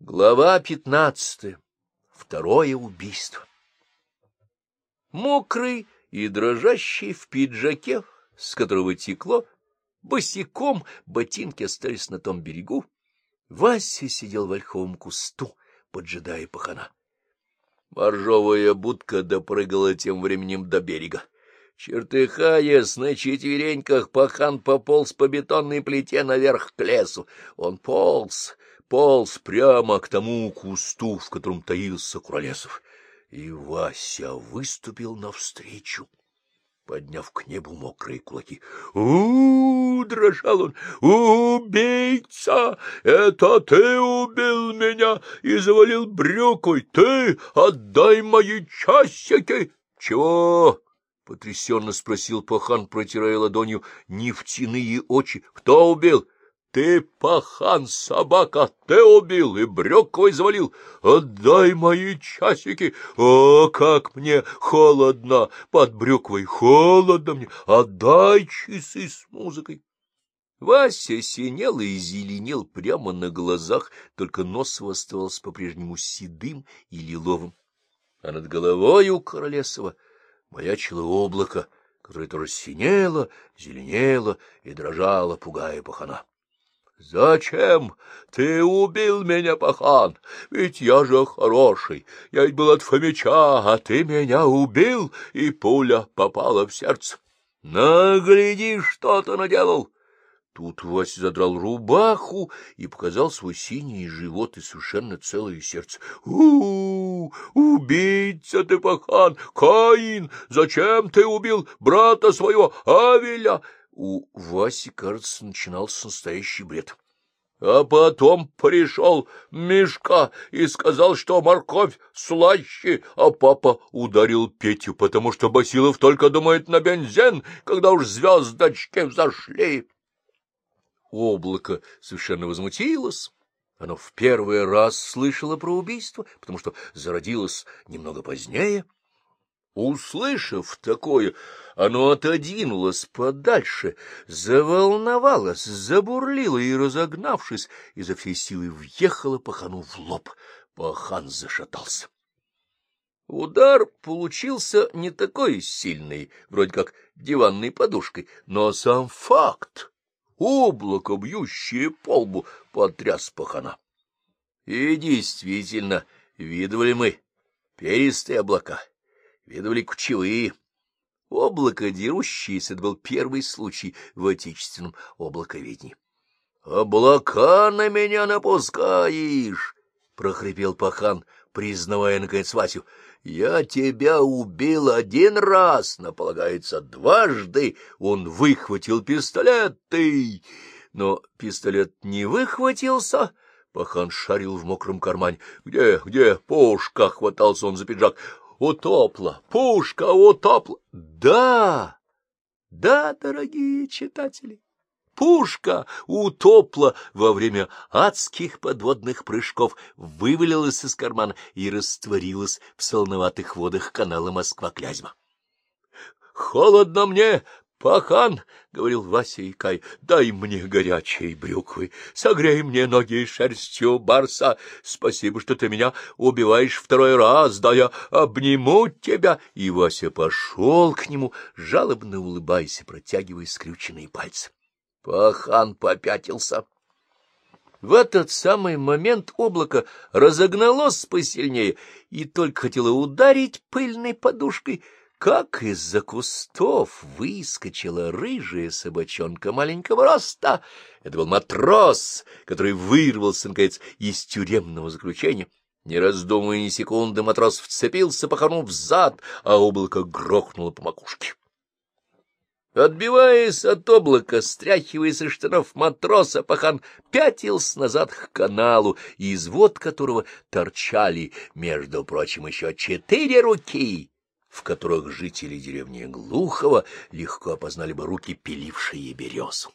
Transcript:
Глава пятнадцатая. Второе убийство. Мокрый и дрожащий в пиджаке, с которого текло, босиком ботинки остались на том берегу, Вася сидел в ольховом кусту, поджидая пахана. Моржовая будка допрыгала тем временем до берега. Чертыхаясь на четвереньках, пахан пополз по бетонной плите наверх к лесу. Он полз полз прямо к тому кусту, в котором таился Куролесов. И Вася выступил навстречу, подняв к небу мокрые кулаки. у, -у, -у дрожал он. «Убийца! Это ты убил меня и завалил брюкой! Ты! Отдай мои часики!» «Чего?» — потрясенно спросил пахан, протирая ладонью нефтяные очи. «Кто убил?» Ты, пахан, собака, ты убил и брюквой завалил. Отдай мои часики. О, как мне холодно под брюквой, холодно мне. Отдай часы с музыкой. Вася синел и зеленел прямо на глазах, только нос его оставался по-прежнему седым и лиловым. А над головой у Королесова маячило облако, которое тоже синело, зеленело и дрожало, пугая пахана. — Зачем ты убил меня, пахан? Ведь я же хороший. Я ведь был от Фомича, а ты меня убил, и пуля попала в сердце. Нагляди, что ты наделал! Тут Вася задрал рубаху и показал свой синий живот и совершенно целое сердце. у, -у, -у Убийца ты, пахан! Каин! Зачем ты убил брата своего Авеля? У Васи, кажется, начинался настоящий бред. А потом пришел Мишка и сказал, что морковь слаще, а папа ударил Петю, потому что Басилов только думает на бензин, когда уж звездочки взошли. Облако совершенно возмутилось. Оно в первый раз слышало про убийство, потому что зародилось немного позднее — Услышав такое, оно отодвинулось подальше, заволновалось, забурлило и, разогнавшись, изо всей силы въехало пахану в лоб. Пахан зашатался. Удар получился не такой сильный, вроде как диванной подушкой, но сам факт, облако, бьющее по лбу, потряс пахана. И действительно, видывали мы перистые облака — видывали кучевые. Облако дерущееся — это был первый случай в отечественном облаковедении. — Облака на меня напускаешь! — прохрипел пахан, признавая, наконец, Васю. — Я тебя убил один раз, но, полагается, дважды. Он выхватил пистолет, ты... Но пистолет не выхватился... Пахан шарил в мокром кармане. «Где, где пушка?» — хватался он за пиджак утопла, пушка утопла. Да, да, дорогие читатели, пушка утопла во время адских подводных прыжков, вывалилась из кармана и растворилась в солоноватых водах канала Москва-Клязьма. — Холодно мне, — Пахан, — говорил Вася и Кай, — дай мне горячей брюквы, согрей мне ноги шерстью барса. Спасибо, что ты меня убиваешь второй раз, да я обниму тебя. И Вася пошел к нему, жалобно улыбаясь и протягивая скрюченные пальцы. Пахан попятился. В этот самый момент облако разогналось посильнее и только хотело ударить пыльной подушкой — как из-за кустов выскочила рыжая собачонка маленького роста. Это был матрос, который вырвался, наконец, из тюремного заключения. Не раздумывая ни секунды, матрос вцепился, паханув зад, а облако грохнуло по макушке. Отбиваясь от облака, стряхивая со штанов матроса, пахан пятился назад к каналу, из вод которого торчали, между прочим, еще четыре руки в которых жители деревни Глухова легко опознали бы руки, пилившие березу.